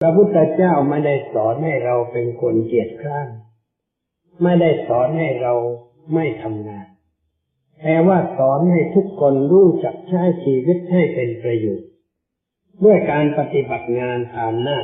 พระพุทธเจ้าไม่ได้สอนให้เราเป็นคนเกียจคร้านไม่ได้สอนให้เราไม่ทำงาน แต่ว่าสอนให้ทุกคนรู้จักใช้ชีวิตให้เป็นประโยชน์ ด้วยการปฏิบัติงานตามหน้า